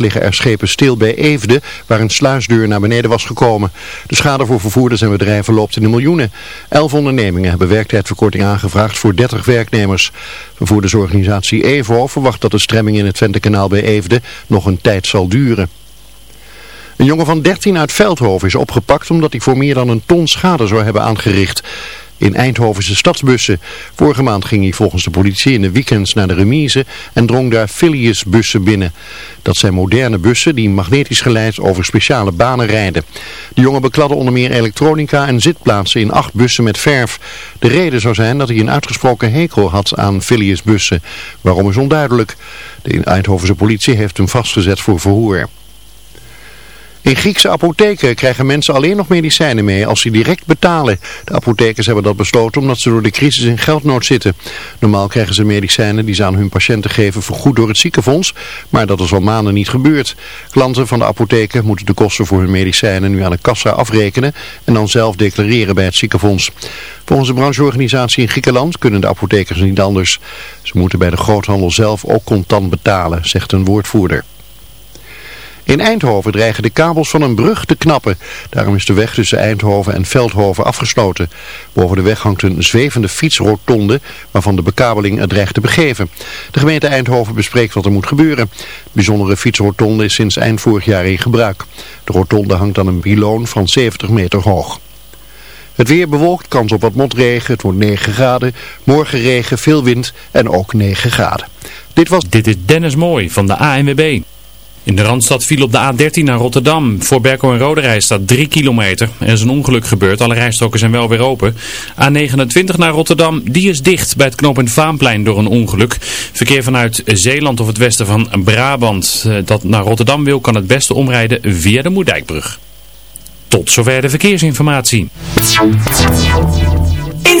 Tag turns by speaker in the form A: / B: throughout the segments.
A: liggen er schepen stil bij Eefde, waar een sluisdeur naar beneden was gekomen. De schade voor vervoerders en bedrijven loopt in de miljoenen. Elf ondernemingen hebben werktijdverkorting aangevraagd voor 30 werknemers. Vervoerdersorganisatie Evo verwacht dat de stremming in het Ventekanaal bij Eefde nog een tijd zal duren. Een jongen van 13 uit Veldhoven is opgepakt omdat hij voor meer dan een ton schade zou hebben aangericht in Eindhovense stadsbussen. Vorige maand ging hij volgens de politie in de weekends naar de remise en drong daar Phileas bussen binnen. Dat zijn moderne bussen die magnetisch geleid over speciale banen rijden. De jongen bekladde onder meer elektronica en zitplaatsen in acht bussen met verf. De reden zou zijn dat hij een uitgesproken hekel had aan Phileas bussen. Waarom is onduidelijk. De Eindhovense politie heeft hem vastgezet voor verhoor. In Griekse apotheken krijgen mensen alleen nog medicijnen mee als ze direct betalen. De apothekers hebben dat besloten omdat ze door de crisis in geldnood zitten. Normaal krijgen ze medicijnen die ze aan hun patiënten geven vergoed door het ziekenfonds, maar dat is al maanden niet gebeurd. Klanten van de apotheken moeten de kosten voor hun medicijnen nu aan de kassa afrekenen en dan zelf declareren bij het ziekenfonds. Volgens de brancheorganisatie in Griekenland kunnen de apothekers niet anders. Ze moeten bij de groothandel zelf ook contant betalen, zegt een woordvoerder. In Eindhoven dreigen de kabels van een brug te knappen. Daarom is de weg tussen Eindhoven en Veldhoven afgesloten. Boven de weg hangt een zwevende fietsrotonde waarvan de bekabeling er dreigt te begeven. De gemeente Eindhoven bespreekt wat er moet gebeuren. De bijzondere fietsrotonde is sinds eind vorig jaar in gebruik. De rotonde hangt aan een biloon van 70 meter hoog. Het weer bewolkt, kans op wat motregen, het wordt 9 graden. Morgen regen, veel wind en ook 9 graden.
B: Dit was... Dit is Dennis Mooi van de ANWB. In de Randstad viel op de A13 naar Rotterdam. Voor Berko en Roderij staat 3 kilometer. Er is een ongeluk gebeurd, alle rijstroken zijn wel weer open. A29 naar Rotterdam, die is dicht bij het knooppunt Vaanplein door een ongeluk. Verkeer vanuit Zeeland of het westen van Brabant eh, dat naar Rotterdam wil, kan het beste omrijden via de Moerdijkbrug. Tot zover de verkeersinformatie.
C: In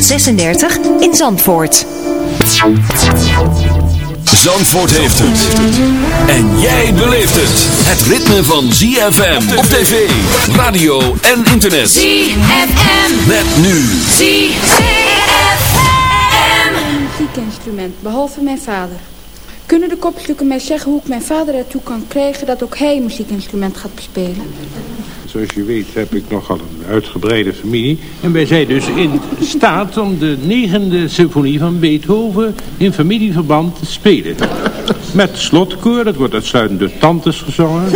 D: 36 in Zandvoort. Zandvoort.
E: Heeft het. En jij beleeft het. Het ritme van ZFM op tv, radio en internet.
C: ZFM.
E: Met nu.
C: ZFM.
F: Een muziekinstrument, behalve mijn vader. Kunnen de kopstukken mij zeggen hoe ik mijn vader ertoe kan krijgen dat ook hij een muziekinstrument gaat bespelen?
G: Zoals je weet heb ik nogal een uitgebreide familie. En wij zijn dus in staat om de negende symfonie van Beethoven in familieverband te spelen. Met slotkoor, dat wordt uitsluitend door tantes gezongen.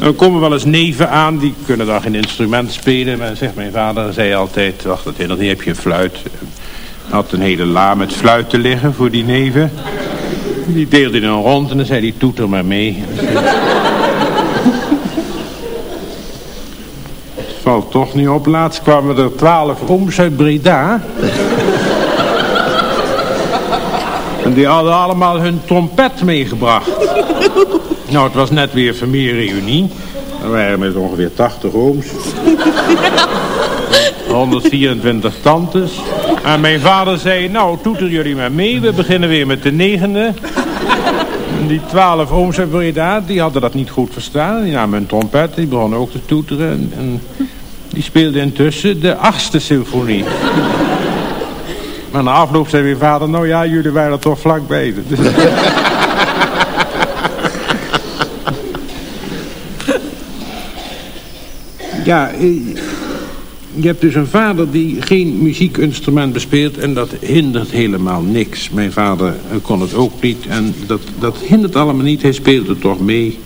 G: Er komen wel eens neven aan, die kunnen dan geen instrument spelen. Maar zegt mijn vader, zei altijd, wacht dat heb je een fluit. Had een hele la met fluiten liggen voor die neven. Die deelde hij dan rond en dan zei hij, toeter maar mee. Het valt toch niet op. Laatst kwamen er twaalf ooms uit Breda. En die hadden allemaal hun trompet meegebracht. Nou, het was net weer familiereunie. We waren met ongeveer 80 ooms. 124 tantes. En mijn vader zei, nou, toeter jullie maar mee. We beginnen weer met de negende. Die twaalf ooms uit Breda, die hadden dat niet goed verstaan. Die namen een trompet, die begonnen ook te toeteren. En, en die speelden intussen de achtste symfonie. maar na afloop zei weer vader, nou ja, jullie waren er toch vlakbij. ja, eh, je hebt dus een vader die geen muziekinstrument bespeelt en dat hindert helemaal niks. Mijn vader eh, kon het ook niet en dat, dat hindert allemaal niet. Hij speelde toch mee.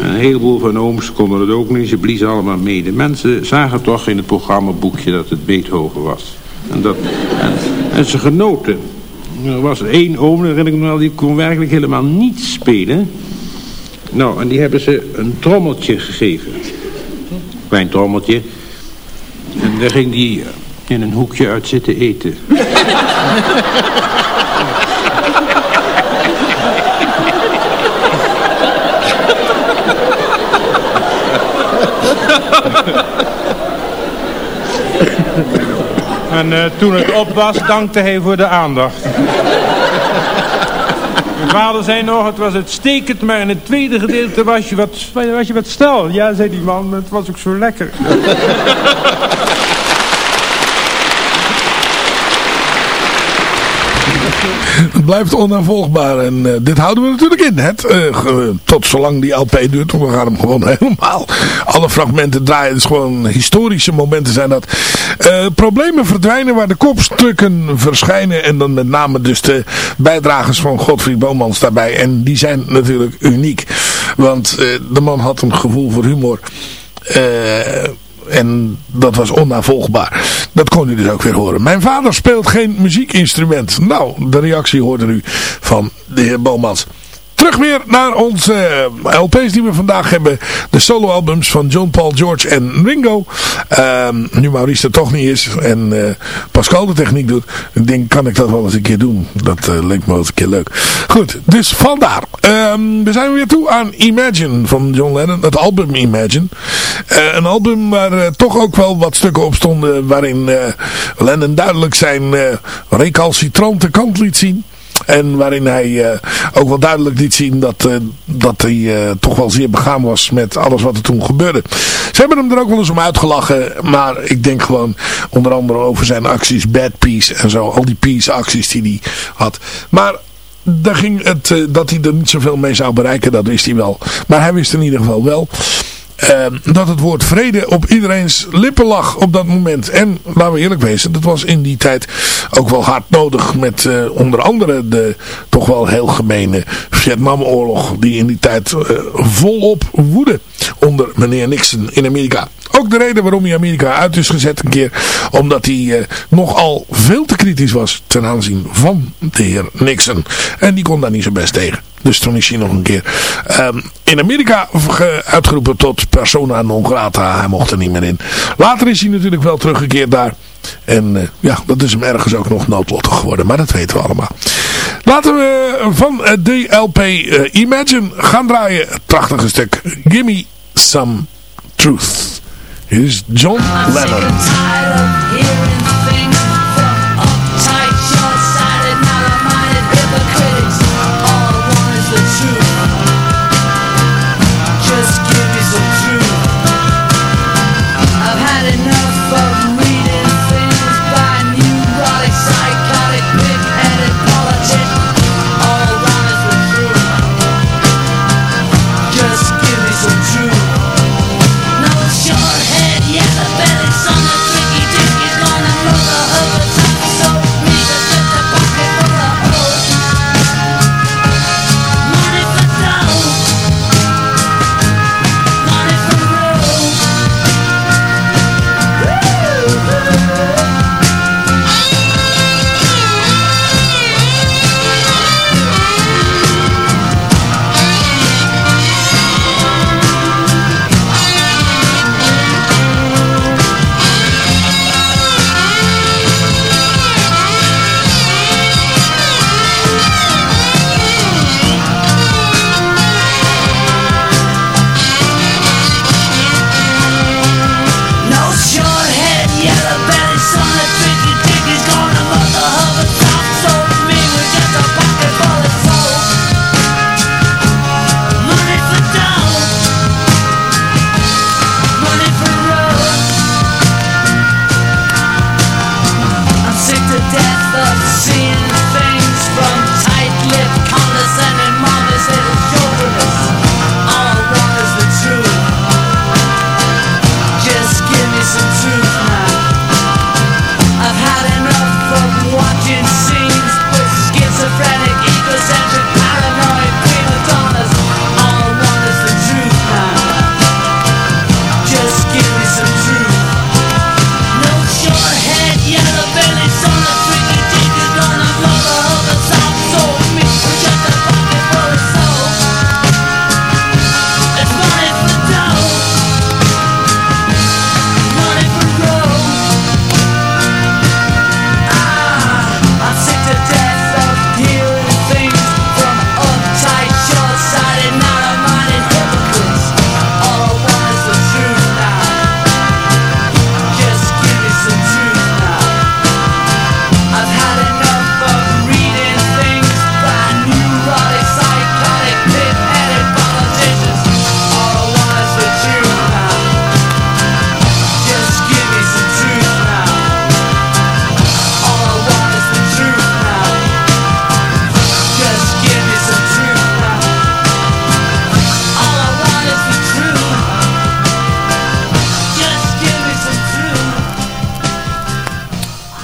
G: Een heleboel van ooms konden het ook niet. Ze bliezen allemaal mee. De mensen zagen toch in het programmaboekje dat het Beethoven was. En, dat, en, ze genoten. Er was één oom, herinner ik me wel, die kon werkelijk helemaal niet spelen. Nou, en die hebben ze een trommeltje gegeven. Klein trommeltje. Daar ging die in een hoekje uit zitten eten. En uh, toen het op was, dankte hij voor de aandacht. Mijn vader zei nog, het was uitstekend, maar in het tweede gedeelte was je wat, was je wat stel. Ja, zei die man, maar het was ook zo lekker.
H: Het blijft onnavolgbaar. En uh, dit houden we natuurlijk in. Het, uh, tot zolang die LP duurt. We gaan hem gewoon helemaal. Alle fragmenten draaien. Is gewoon historische momenten zijn dat. Uh, problemen verdwijnen waar de kopstukken verschijnen. En dan met name dus de bijdragers van Godfried Bomans daarbij. En die zijn natuurlijk uniek. Want de man had een gevoel voor humor. Eh en dat was onnavolgbaar. Dat kon u dus ook weer horen. Mijn vader speelt geen muziekinstrument. Nou, de reactie hoorde u van de heer Bomans. Terug weer naar onze uh, LP's die we vandaag hebben. De soloalbums van John, Paul, George en Ringo. Uh, nu Maurice er toch niet is en uh, Pascal de techniek doet. Ik denk, kan ik dat wel eens een keer doen. Dat uh, leek me wel eens een keer leuk. Goed, dus vandaar. Um, we zijn weer toe aan Imagine van John Lennon. Het album Imagine. Een album waar toch ook wel wat stukken op stonden. Waarin Lennon duidelijk zijn recalcitrante kant liet zien. En waarin hij uh, ook wel duidelijk liet zien dat, uh, dat hij uh, toch wel zeer begaan was met alles wat er toen gebeurde. Ze hebben hem er ook wel eens om uitgelachen. Maar ik denk gewoon onder andere over zijn acties, Bad Peace en zo. Al die peace acties die hij had. Maar daar ging het, dat hij er niet zoveel mee zou bereiken, dat wist hij wel. Maar hij wist in ieder geval wel uh, dat het woord vrede op iedereen's lippen lag op dat moment. En laten we eerlijk wezen, dat was in die tijd ook wel hard nodig met uh, onder andere de toch wel heel gemene Vietnamoorlog die in die tijd uh, volop woedde onder meneer Nixon in Amerika. Ook de reden waarom hij Amerika uit is gezet een keer. Omdat hij uh, nogal veel te kritisch was ten aanzien van de heer Nixon. En die kon daar niet zo best tegen. Dus toen is hij nog een keer um, in Amerika uitgeroepen tot persona non grata. Hij mocht er niet meer in. Later is hij natuurlijk wel teruggekeerd daar. En uh, ja, dat is hem ergens ook nog noodlottig geworden. Maar dat weten we allemaal. Laten we van uh, de LP Imagine gaan draaien. Prachtige stuk Gimme Some Truth. Hier is John Lennon.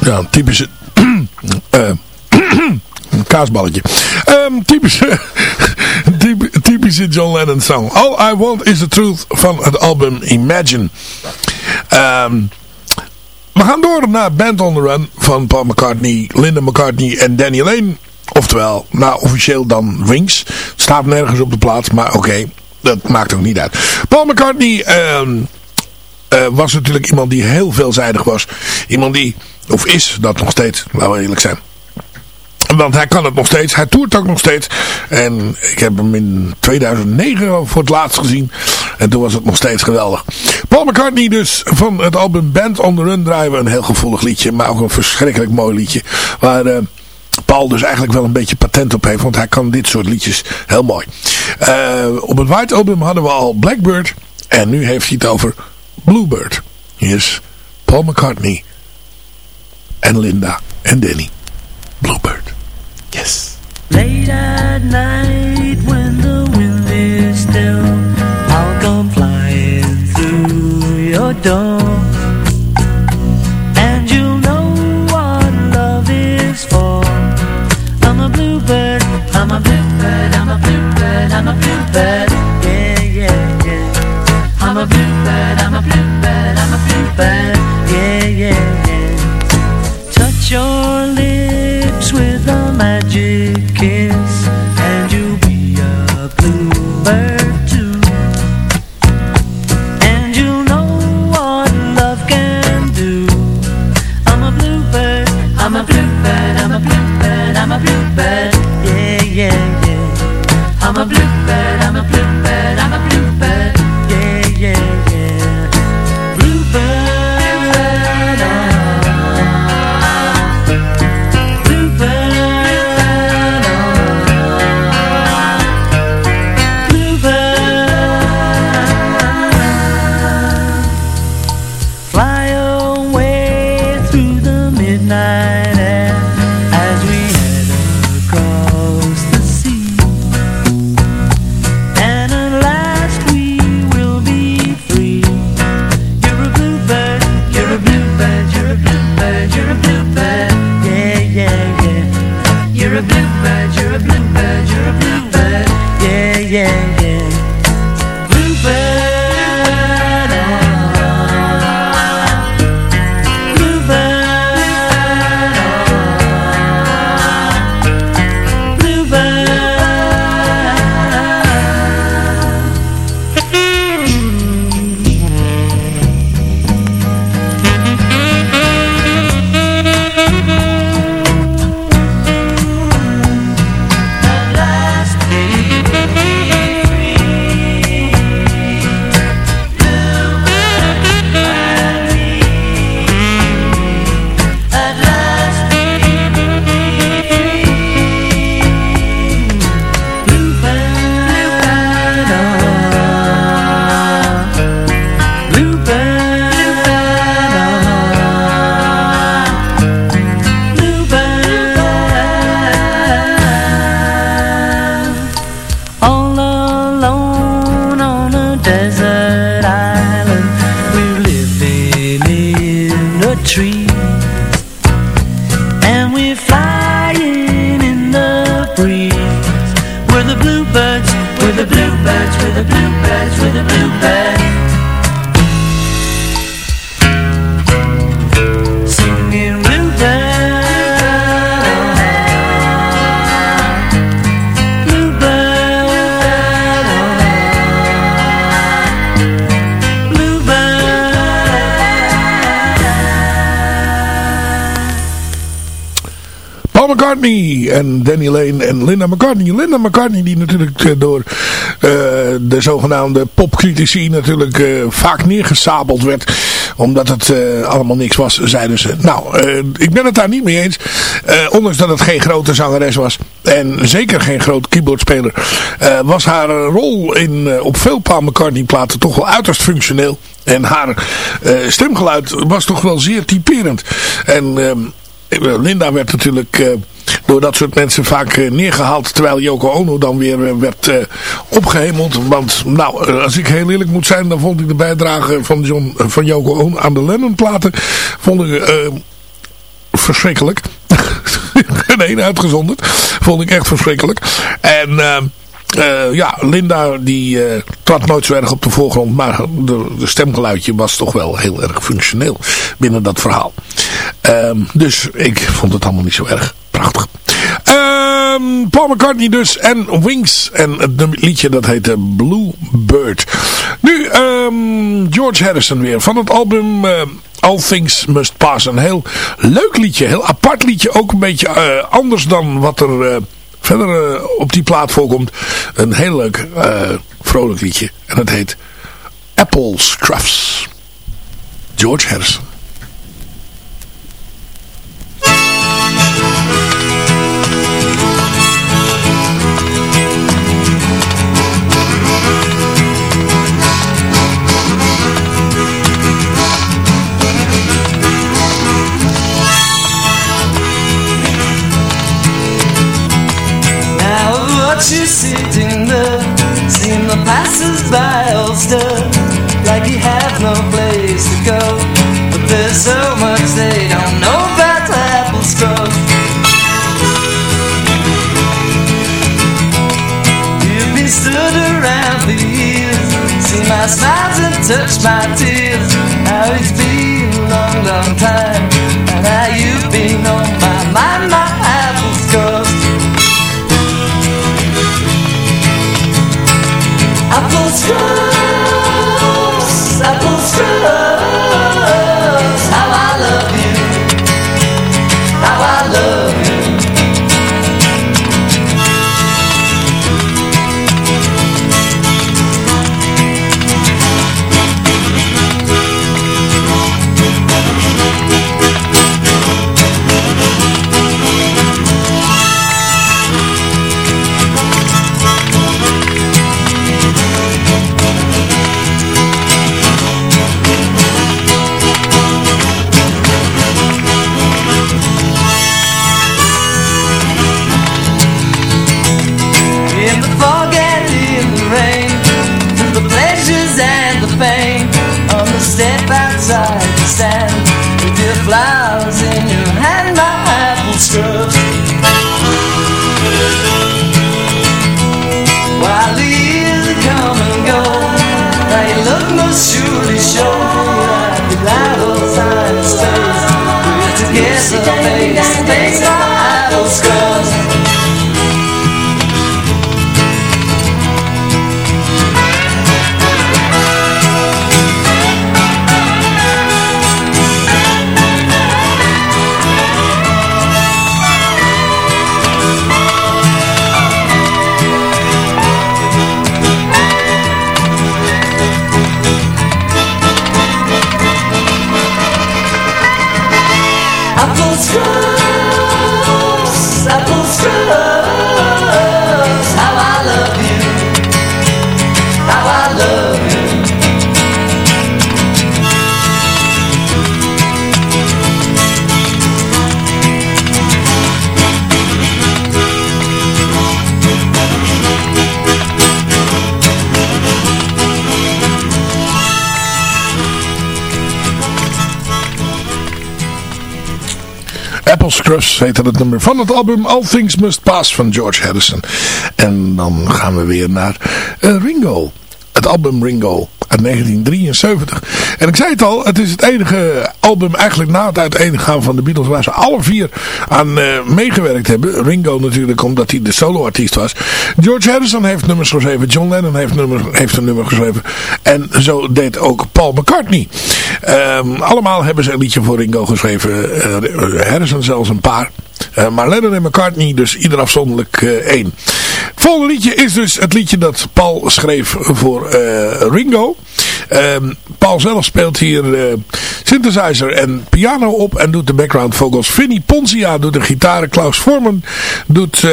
H: Ja, typische... een kaasballetje. Ehm, typische, typ- typische John Lennon song. All I Want Is The Truth van het album Imagine. Ehm, we gaan door naar Band on the Run van Paul McCartney, Linda McCartney en Danny Lane. Oftewel, nou officieel dan Wings. Staat nergens op de plaats, maar oké, dat maakt ook niet uit. Paul McCartney ehm, eh, was natuurlijk iemand die heel veelzijdig was. Iemand die, of is dat nog steeds, laten we eerlijk zijn. Want hij kan het nog steeds. Hij toert ook nog steeds. En ik heb hem in 2009 voor het laatst gezien. En toen was het nog steeds geweldig. Paul McCartney dus van het album Band on the Run draaien een heel gevoelig liedje. Maar ook een verschrikkelijk mooi liedje. Waar eh, Paul dus eigenlijk wel een beetje patent op heeft. Want hij kan dit soort liedjes heel mooi. Eh, op het White Album hadden we al Blackbird. En nu heeft hij het over Bluebird. Hier is Paul McCartney. and Linda and Danny. Bluebird. Yes.
I: Late at night when the wind is still, I'll come flying through your door. And you'll know what love is for. I'm a bluebird, I'm a bluebird, I'm a bluebird, I'm a bluebird. Yeah, yeah, yeah. I'm a bluebird, I'm a bluebird, Yeah, yeah, yeah.
H: En Danny Lane en Linda McCartney. Linda McCartney die natuurlijk eh, door eh, de zogenaamde popcritici natuurlijk eh, vaak neergesabeld werd. Omdat het allemaal niks was, zeiden ze. Nou, ik ben het daar niet mee eens. Ondanks dat het geen grote zangeres was. En zeker geen groot keyboardspeler. was haar rol in, op veel Paul McCartney platen toch wel uiterst functioneel. En haar stemgeluid was toch wel zeer typerend. En... ehm, Linda werd natuurlijk eh, door dat soort mensen vaak eh, neergehaald. Terwijl Yoko Ono dan weer eh, werd eh, opgehemeld. Want nou, eh, als ik heel eerlijk moet zijn. Dan vond ik de bijdrage van, John, eh, van Yoko Ono aan de Lennon platen. Eh, verschrikkelijk. Geen uitgezonderd. Vond ik echt verschrikkelijk. En... Uh, ja, Linda die uh, trad nooit zo erg op de voorgrond. Maar de, de, stemgeluidje was toch wel heel erg functioneel binnen dat verhaal. Uh, dus ik vond het allemaal niet zo erg prachtig. Ehm, Paul McCartney dus en Wings. En het liedje dat heette Blue Bird. Nu ehm, George Harrison weer van het album... Eh, All Things Must Pass. Een heel leuk liedje. Heel apart liedje. Ook een beetje anders dan wat er verder uh, op die plaat voorkomt. Een heel leuk uh, vrolijk liedje. En dat heet Apple Scruffs. George Harrison.
J: Like you have no place to go. But there's so much they don't know about apple scrub You've been stood around for years Seen my smiles and touched my tears
H: Scruffs heette het nummer van het album All Things Must Pass van George Harrison. En dan gaan we weer naar eh, Ringo. Het album Ringo uit 1973. En ik zei het al, het is het enige album eigenlijk na het uiteengaan van de Beatles waar ze alle vier aan eh, meegewerkt hebben. Ringo natuurlijk omdat hij de soloartiest was. George Harrison heeft nummers geschreven. John Lennon heeft, heeft een nummer geschreven. En zo deed ook Paul McCartney. Ehm, allemaal hebben ze een liedje voor Ringo geschreven. Eh, Harrison zelfs een paar. Uh, maar Lennon en McCartney dus ieder afzonderlijk één. Het volgende liedje is dus het liedje dat Paul schreef voor Ringo. Um, Paul zelf speelt hier synthesizer en piano op en doet de background vocals. Vinnie Ponzia doet de gitaren. Klaus Forman doet,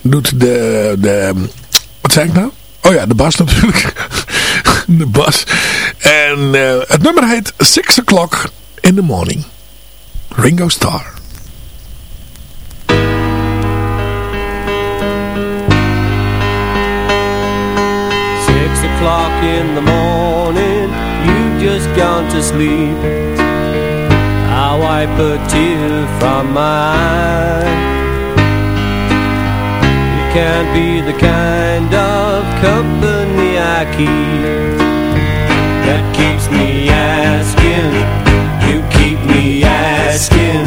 H: doet de, de... Wat zei ik nou? Oh ja, de bas natuurlijk. de bas. En het nummer heet Six O'Clock in the Morning. Ringo Starr.
K: O'clock in the morning You've just gone to sleep. I wipe a tear from my eye. You can't be the kind of company I keep That keeps me asking. You keep me asking.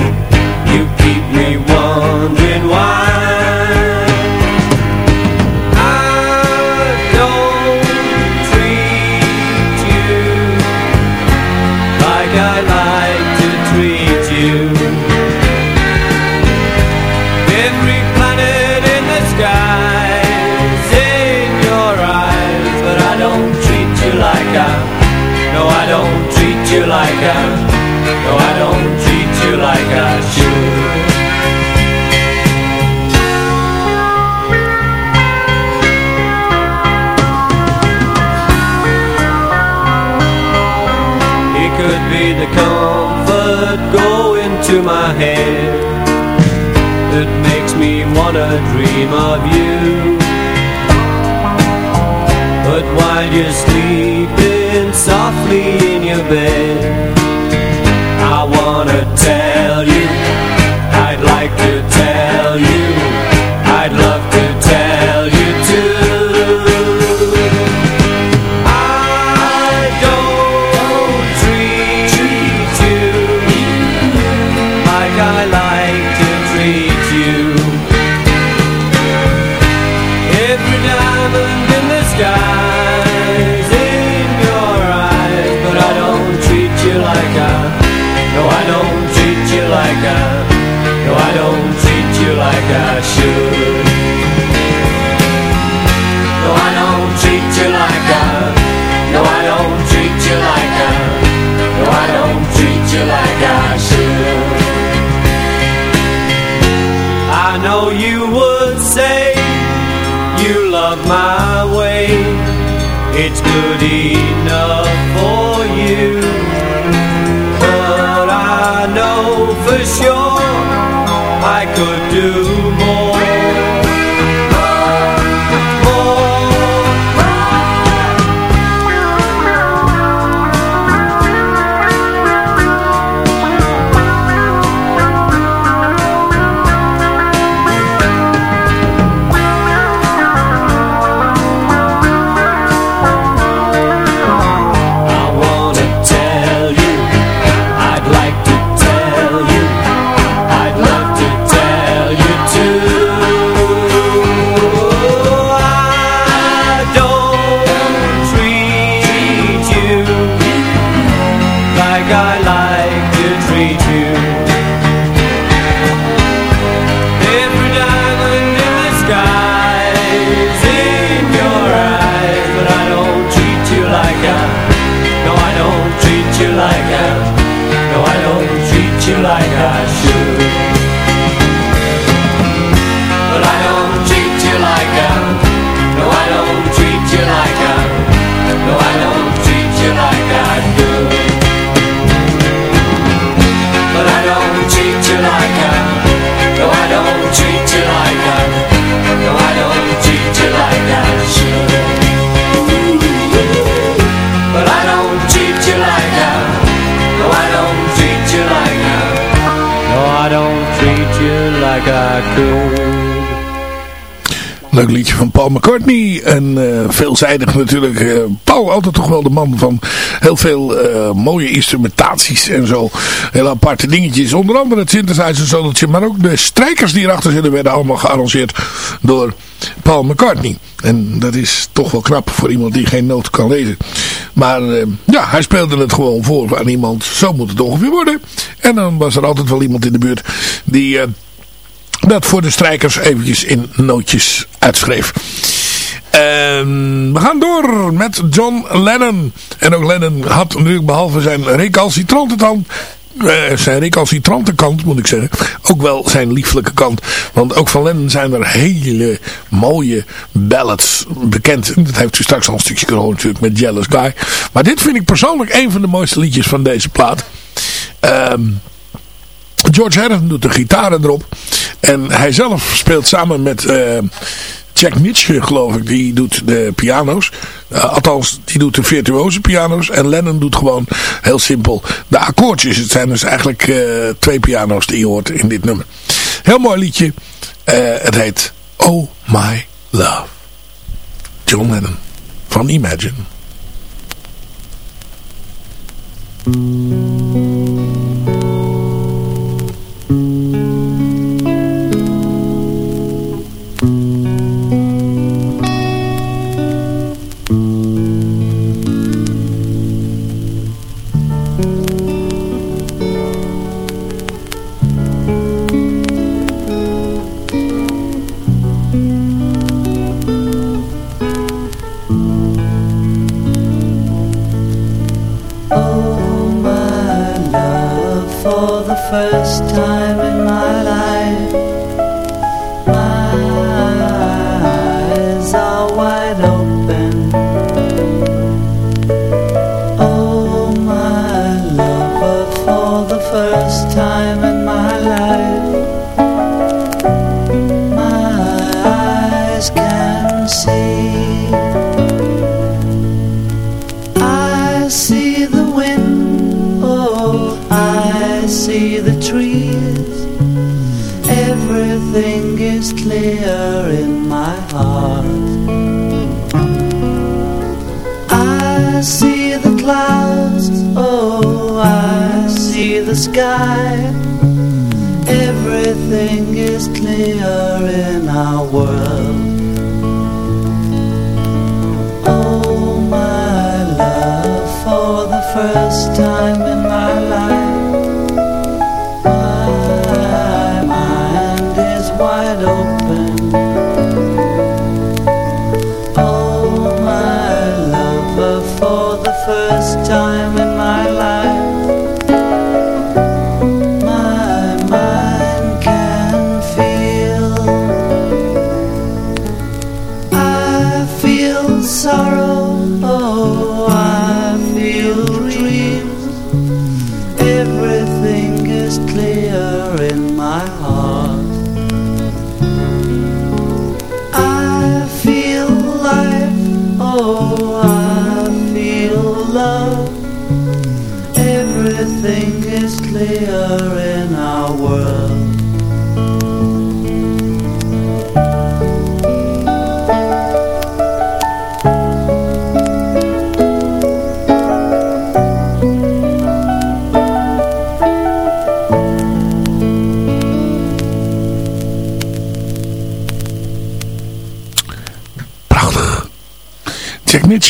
K: You keep me wondering why like I. No, I don't treat you like I should. It could be the comfort going to my head that makes me wanna dream of you. But while you're sleeping softly bed,
H: Leuk liedje van Paul McCartney. En eh, veelzijdig natuurlijk. eh, Paul altijd toch wel de man van heel veel eh, mooie instrumentaties en zo. Heel aparte dingetjes. Onder andere het synthesizer. Maar ook de strijkers die erachter zitten werden allemaal gearrangeerd door Paul McCartney. En dat is toch wel knap voor iemand die geen noot kan lezen. Maar ja, hij speelde het gewoon voor aan iemand. Zo moet het ongeveer worden. En dan was er altijd wel iemand in de buurt die... dat voor de strijkers eventjes in nootjes uitschreef. Ehm, we gaan door met John Lennon. En ook Lennon had natuurlijk behalve zijn recalcitrante tand... eh, zijn recalcitrante kant moet ik zeggen. Ook wel zijn lieflijke kant. Want ook van Lennon zijn er hele mooie ballads bekend. Dat heeft u straks al een stukje horen natuurlijk met Jealous Guy. Maar dit vind ik persoonlijk een van de mooiste liedjes van deze plaat. Ehm... George Harrison doet de gitaren erop. En hij zelf speelt samen met uh, Jack Mitchell, geloof ik, die doet de piano's. Uh, althans, die doet de virtuoze piano's. En Lennon doet gewoon heel simpel de akkoordjes. Het zijn dus eigenlijk uh, twee piano's die je hoort in dit nummer. Heel mooi liedje. Het heet Oh My Love. John Lennon van Imagine.
L: Everything is clear in our world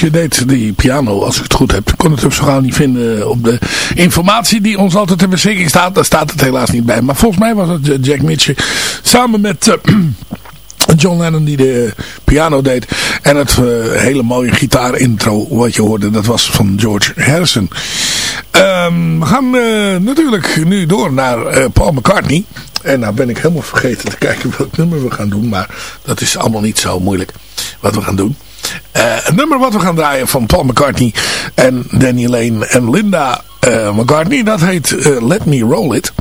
H: Mitchell deed die piano, als ik het goed heb. Ik kon het ook zo gauw niet vinden op de informatie die ons altijd ter beschikking staat. Daar staat het helaas niet bij. Maar volgens mij was het Jack Mitchell samen met... Uh, John Lennon die de piano deed. En het hele mooie gitaarintro wat je hoorde. Dat was van George Harrison. Um, we gaan natuurlijk nu door naar Paul McCartney. En nou ben ik helemaal vergeten te kijken welk nummer we gaan doen. Maar dat is allemaal niet zo moeilijk wat we gaan doen. Een nummer wat we gaan draaien van Paul McCartney en Danny Lane en Linda uh, McCartney. Dat heet uh, Let Me Roll It.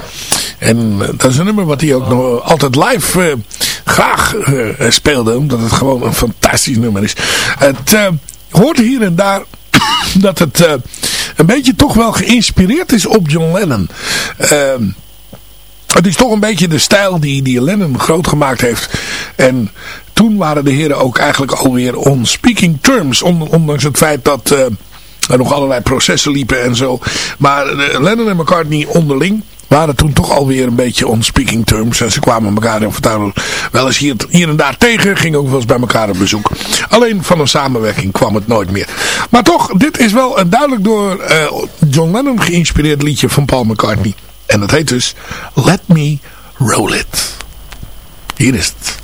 H: En dat is een nummer wat hij ook nog altijd live graag speelde. Omdat het gewoon een fantastisch nummer is. Het hoort hier en daar dat het een beetje toch wel geïnspireerd is op John Lennon. Ehm, het is toch een beetje de stijl die, die Lennon groot gemaakt heeft. En toen waren de heren ook eigenlijk alweer on speaking terms. Ondanks het feit dat uh, er nog allerlei processen liepen en zo. Maar uh, Lennon en McCartney onderling waren toen toch alweer een beetje on speaking terms. En ze kwamen elkaar in vertrouwen wel eens hier, en daar tegen. Gingen ook wel eens bij elkaar op bezoek. Alleen van een samenwerking kwam het nooit meer. Maar toch, dit is wel een duidelijk door John Lennon geïnspireerd liedje van Paul McCartney. En dat heet dus Let Me Roll It. Hier is het.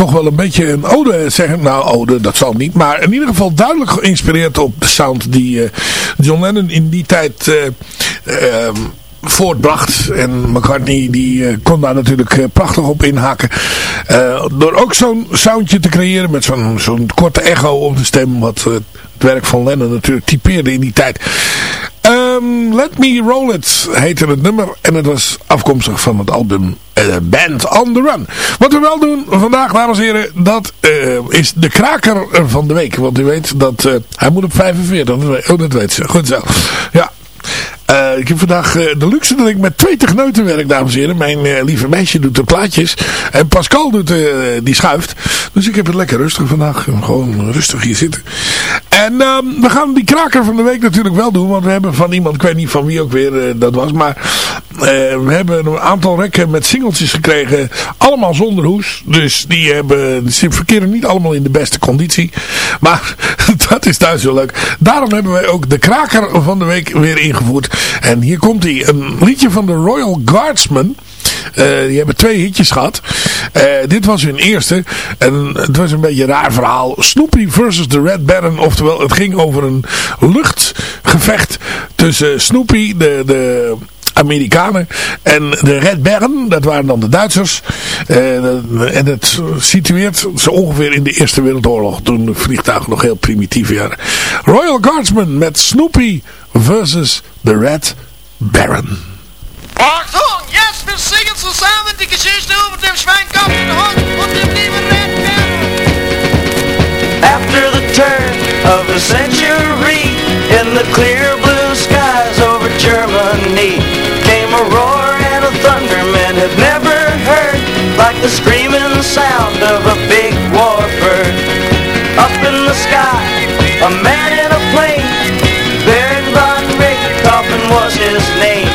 H: Toch wel een beetje een ode zeggen. Nou, ode, dat zal niet. Maar in ieder geval duidelijk geïnspireerd op de sound die eh, John Lennon in die tijd uh, voortbracht. En McCartney die uh, kon daar natuurlijk prachtig op inhaken. Door ook zo'n soundje te creëren met zo'n zo'n korte echo op de stem. Wat het werk van Lennon natuurlijk typeerde in die tijd. Um, Let Me Roll It heette het nummer. En het was afkomstig van het album Band on the Run. Wat we wel doen vandaag, dames en heren, dat is de kraker van de week. Want u weet dat hij moet op 45. Oh, dat weet ze. Goed zo. Ja, ik heb vandaag de luxe dat ik met twee techneuten werk, dames en heren. Mijn lieve meisje doet de plaatjes. En Pascal doet, die schuift. Dus ik heb het lekker rustig vandaag. Gewoon rustig hier zitten. En ehm, we gaan die kraker van de week natuurlijk wel doen. Want we hebben van iemand, ik weet niet van wie ook weer dat was. Maar we hebben een aantal rekken met singeltjes gekregen. Allemaal zonder hoes. Dus die hebben, ze verkeren niet allemaal in de beste conditie. Maar dat is thuis wel leuk. Daarom hebben wij ook de kraker van de week weer ingevoerd. En hier komt hij. Een liedje van de Royal Guardsmen. Uh, die hebben twee hitjes gehad. Uh, dit was hun eerste. En het was een beetje een raar verhaal. Snoopy versus the Red Baron. Oftewel, het ging over een luchtgevecht tussen Snoopy, de... de Amerikanen. En de Red Baron, dat waren dan de Duitsers. Uh, en het situeert zo ongeveer in de Eerste Wereldoorlog. Toen de vliegtuigen nog heel primitief waren. Royal Guardsmen met Snoopy versus the Red Baron.
M: Geschichte Schweinkopf, Hund und den lieben
N: After the turn of the century, in the clear blue skies over Germany, came a roar and a thunder men had never heard, like the screaming sound of a big warbird. Up in the sky, a man in a plane, Baron von Richthofen was his name.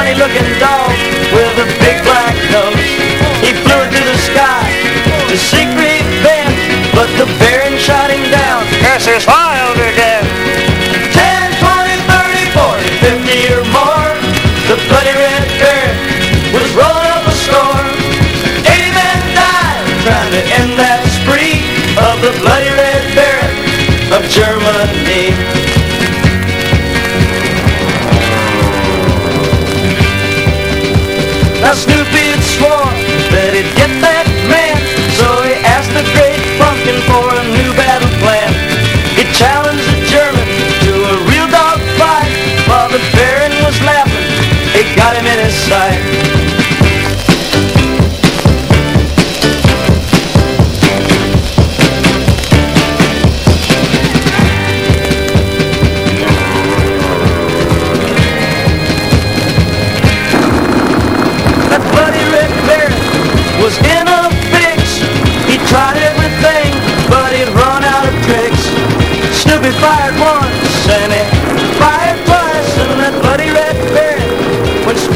N: Funny looking dog with a big black nose. He flew into the sky to seek revenge, but the baron shot him down. Curse his wild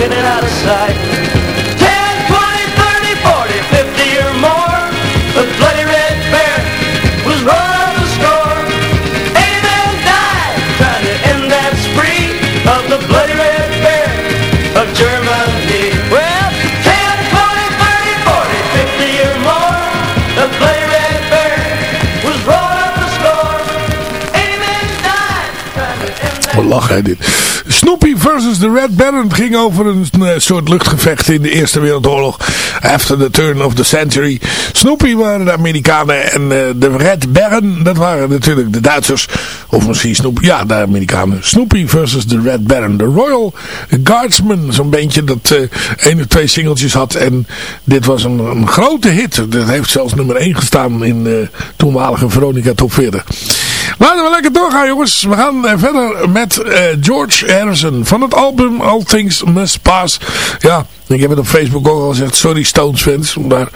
N: went spinning out of sight. 10, 20, 30, 40, 50 or more, the bloody red baron was running the score. 80 men died trying to end that spree of the bloody red baron of Germany. Well, 10, 20, 30, 40, 50 or more, the bloody red baron was up the score. 80 men died trying.
H: Snoopy versus the Red Baron ging over een eh, soort luchtgevecht in de Eerste Wereldoorlog. After the turn of the century. Snoopy waren de Amerikanen en eh, de Red Baron, dat waren natuurlijk de Duitsers. Of misschien Snoopy, ja de Amerikanen. Snoopy versus the Red Baron. De Royal Guardsmen, zo'n beentje dat eh één of twee singeltjes had. En dit was een, een grote hit. Dat heeft zelfs nummer 1 gestaan in de toenmalige Veronica Top 40.
J: Laten we lekker doorgaan jongens. We gaan eh, verder met eh, George Harrison van het album All Things Must Pass. Ja, ik heb het op Facebook ook al gezegd. Sorry Stones fans. Maar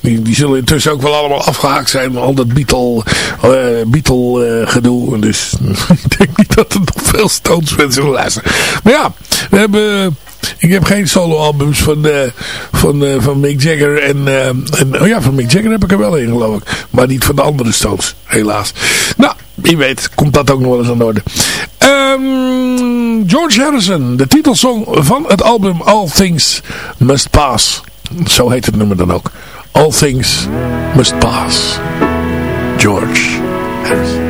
J: die, die zullen intussen ook wel allemaal afgehaakt zijn. Al dat Beatle, eh. Dus ik denk niet dat er nog veel Stones fans zullen luisteren. Maar ja, we hebben... Ik heb geen solo-albums van, eh, van, van Mick Jagger. En, en, oh ja, van Mick Jagger heb ik er wel een geloof ik. Maar niet van de andere Stones, helaas. Nou, wie weet, komt dat ook nog wel eens aan de orde. Ehm, George Harrison, de titelsong van het album All Things Must Pass. Zo heet het nummer dan ook. All Things Must Pass. George Harrison.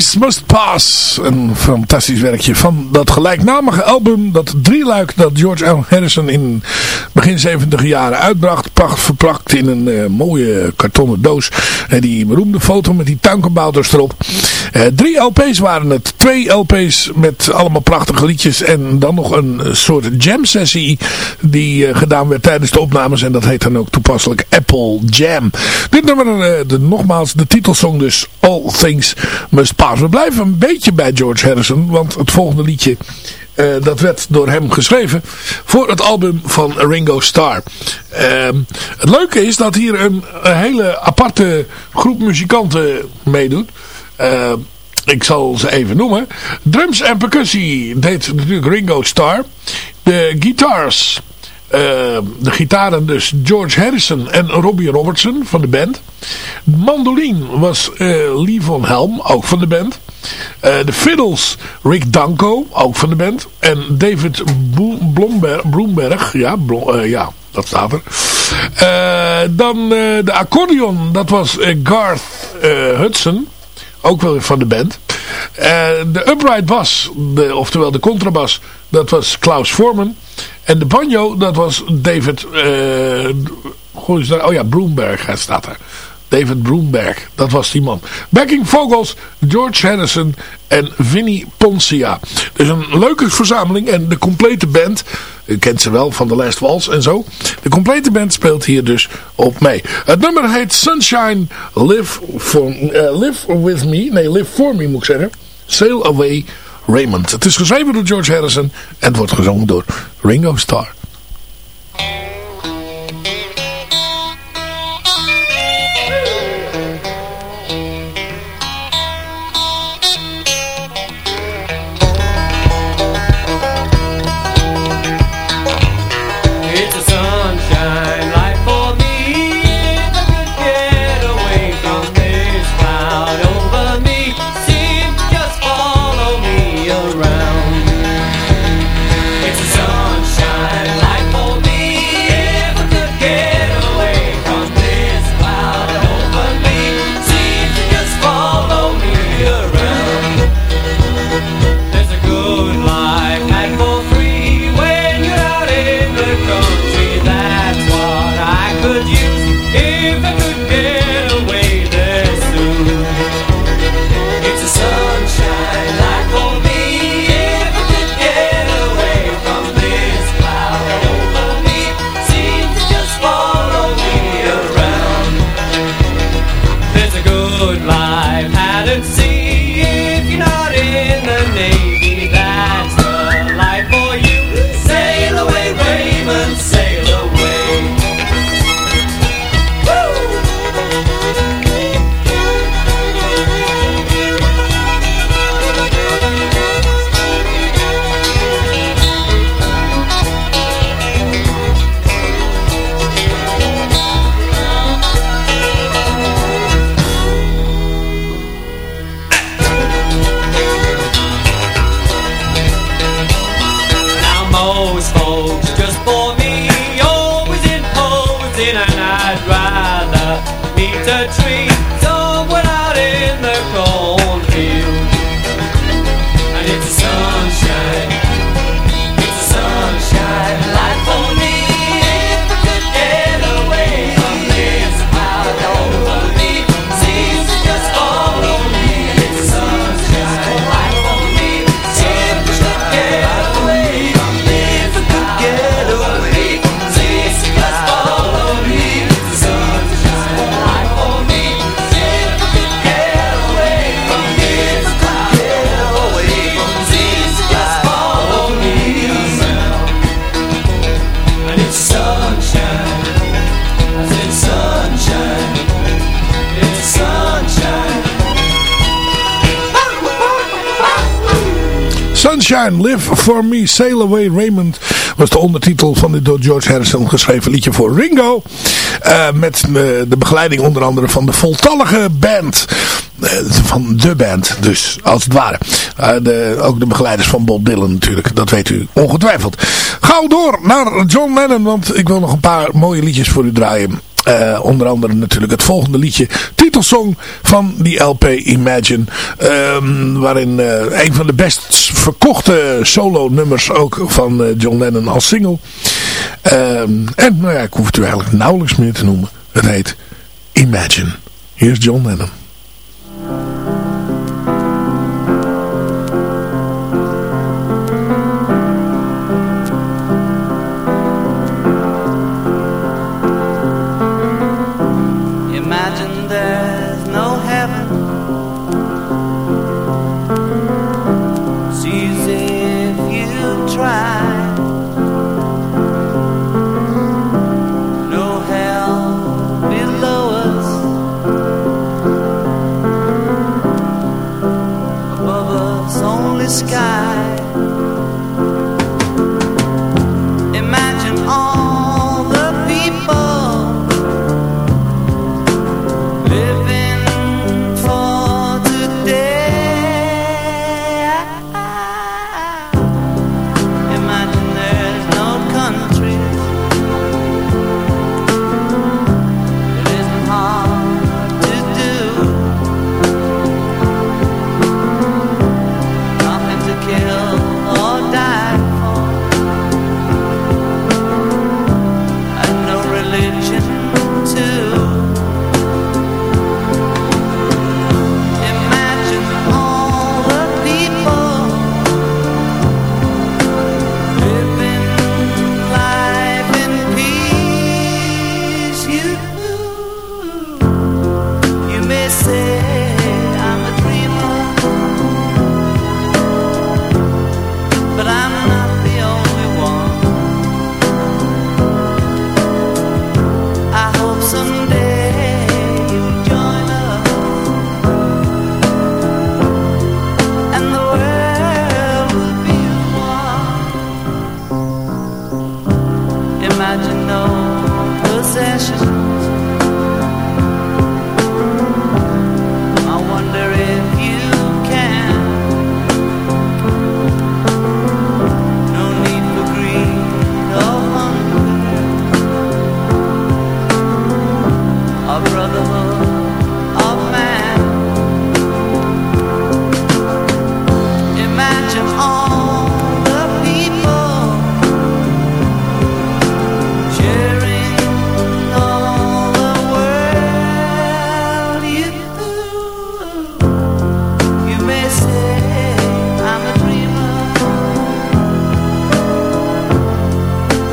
H: Things Must Pass.
J: Een fantastisch werkje van dat gelijknamige album. Dat drieluik dat George L. Harrison in begin 70 jaren uitbracht. Pracht verplakt in een eh, mooie kartonnen doos. En die beroemde foto met die tuinkabouters erop. Eh, drie LP's waren het. Twee LP's met allemaal prachtige liedjes. En dan nog een soort jam sessie. Die eh, gedaan werd tijdens de opnames. En dat heet dan ook toepasselijk Apple Jam. Dit nummer, eh, de, nogmaals de titelsong dus. All Things Must Pass. We blijven een beetje bij George Harrison. Want het volgende liedje
H: dat werd door hem geschreven voor het album van Ringo Starr. Ehm, het leuke is dat hier een hele aparte groep muzikanten meedoet. Ehm, ik zal ze even noemen. Drums en percussie deed natuurlijk Ringo Starr. De guitars, ehm, de gitaren dus George Harrison en Robbie Robertson van de band. Mandoline was eh, Lee von Helm, ook van de band. Eh, de fiddles, Rick Danko, ook van de band. En David Bloomberg, ja, eh, ja, dat staat er. Eh, dan eh, de accordeon, dat was eh, Garth eh, Hudson, ook wel van de band. Eh, de upright bass, de, oftewel de contrabas, dat was Klaus Forman. En de banjo, dat was David, eh, is dat? oh ja, Bloomberg staat er. David Broomberg, dat was die man. Backing vocals, George Harrison en Vinnie Poncia. Dus een leuke verzameling en de complete band, u kent ze wel van The Last Waltz en zo. De complete band speelt hier dus op mee. Het nummer heet Sunshine Live, for, eh, live With Me, nee Live For Me moet ik zeggen. Sail Away Raymond. Het is geschreven door George Harrison en het wordt gezongen door Ringo Starr.
K: Sunshine,
H: Live For Me, Sail Away Raymond was de ondertitel van dit door George Harrison geschreven liedje voor Ringo. Eh, met eh, de begeleiding onder andere van de voltallige band. Eh, van de band dus, als het ware. De, ook de begeleiders van Bob Dylan natuurlijk, dat weet u ongetwijfeld. Gauw door naar John Lennon, want ik wil nog een paar mooie liedjes voor u draaien. Eh, onder andere natuurlijk het volgende liedje. Titelsong van die LP Imagine. ehm, waarin eh, een van de best verkochte solo nummers ook van eh, John Lennon als single. Ehm, en nou ja, ik hoef het u eigenlijk nauwelijks meer te noemen. Het heet Imagine. Hier is John Lennon.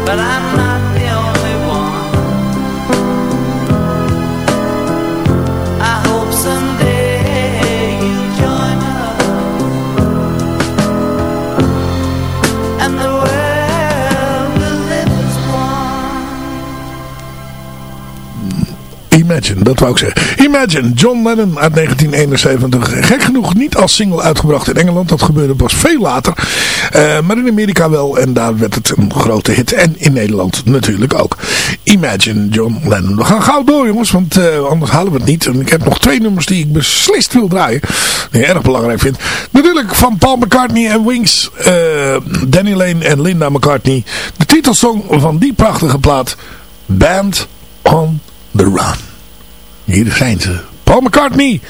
L: But I'm
H: Imagine, dat wou ik zeggen. Imagine, John Lennon uit 1971. Gek genoeg niet als single uitgebracht in Engeland. Dat gebeurde pas veel later. Eh, maar in Amerika wel. En daar werd het een grote hit. En in Nederland natuurlijk ook. Imagine, John Lennon. We gaan gauw door jongens. Want eh, anders halen we het niet. En ik heb nog twee nummers die ik beslist wil draaien. Die ik erg belangrijk vind. Natuurlijk van Paul McCartney en Wings. eh, Danny Lane en Linda McCartney. De titelsong van die prachtige plaat. Band on the Run. Hier zijn ze. Paul McCartney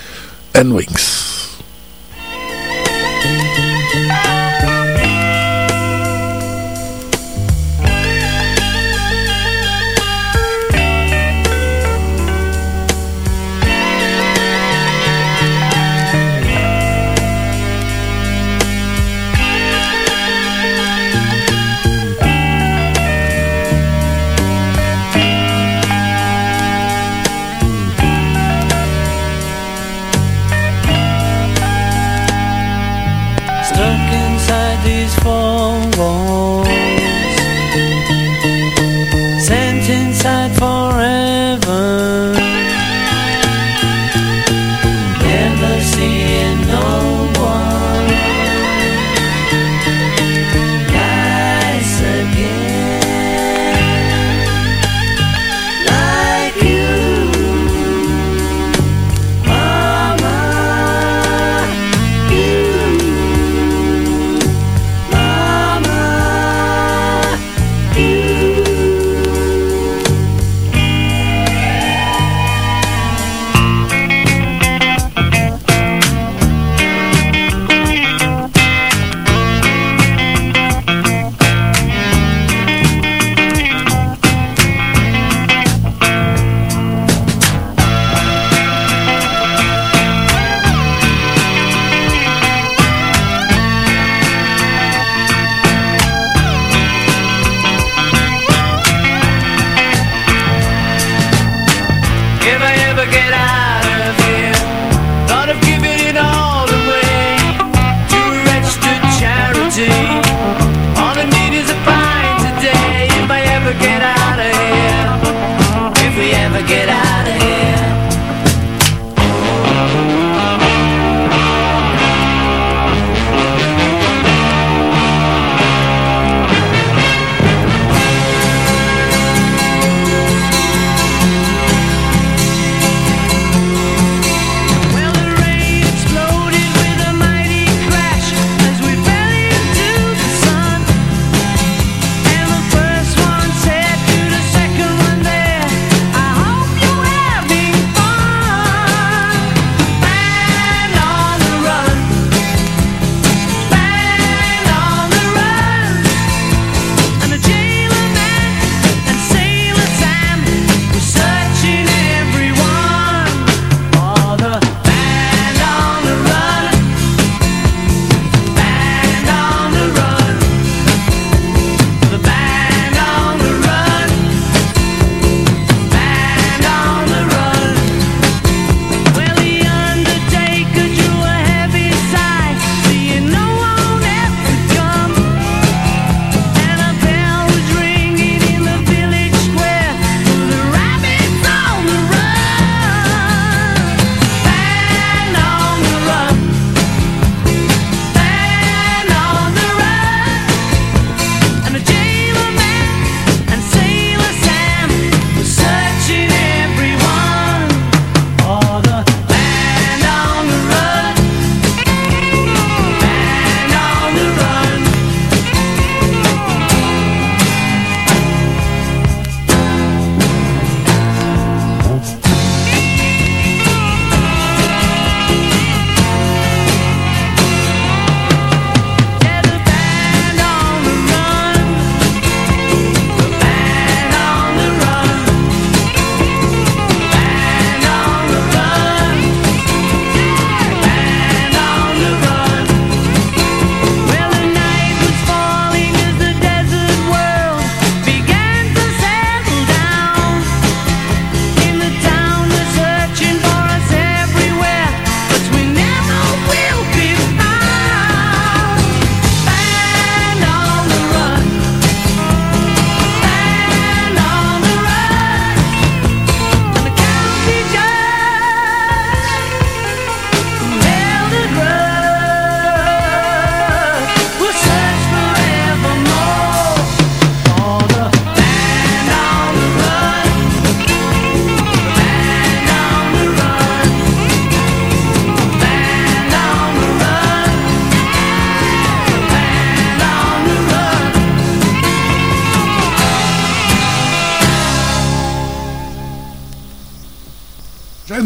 H: en Wings.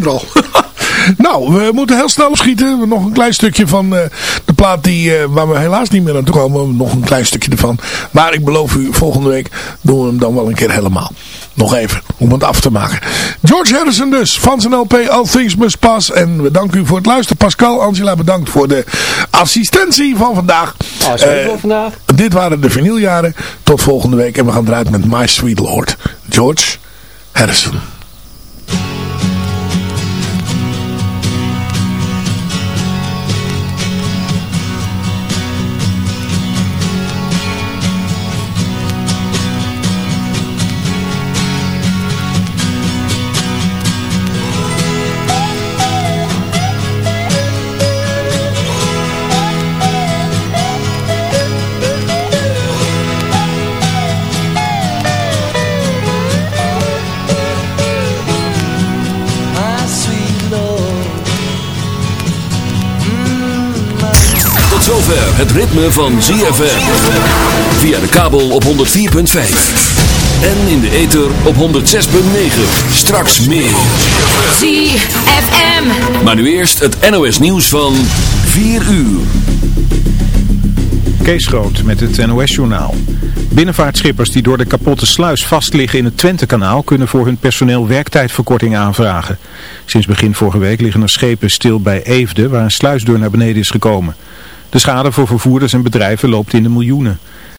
H: Zijn er al. nou, we moeten heel snel schieten. Nog een klein stukje van eh, de plaat die, eh, waar we helaas niet meer aan toe komen. Nog een klein stukje ervan. Maar ik beloof u, volgende week doen we hem dan wel een keer helemaal. Nog even, om het af te maken. George Harrison dus, van zijn LP All Things Must Pass. En we danken u voor het luisteren. Pascal, Angela, bedankt voor de assistentie van vandaag. Eh,
O: voor vandaag.
H: dit waren de vinyljaren. Tot volgende week. En we gaan eruit met My Sweet Lord. George Harrison.
E: Het ritme van ZFM. Via de kabel op 104.5. En in de ether op 106.9. Straks meer.
D: ZFM.
E: Maar nu eerst het NOS nieuws van 4 uur.
P: Kees Groot met het NOS-journaal. Binnenvaartschippers die door de kapotte sluis vastliggen in het Twentekanaal kunnen voor hun personeel werktijdverkorting aanvragen. Sinds begin vorige week liggen er schepen stil bij Eefde waar een sluisdeur naar beneden is gekomen. De schade voor vervoerders en bedrijven loopt in de miljoenen.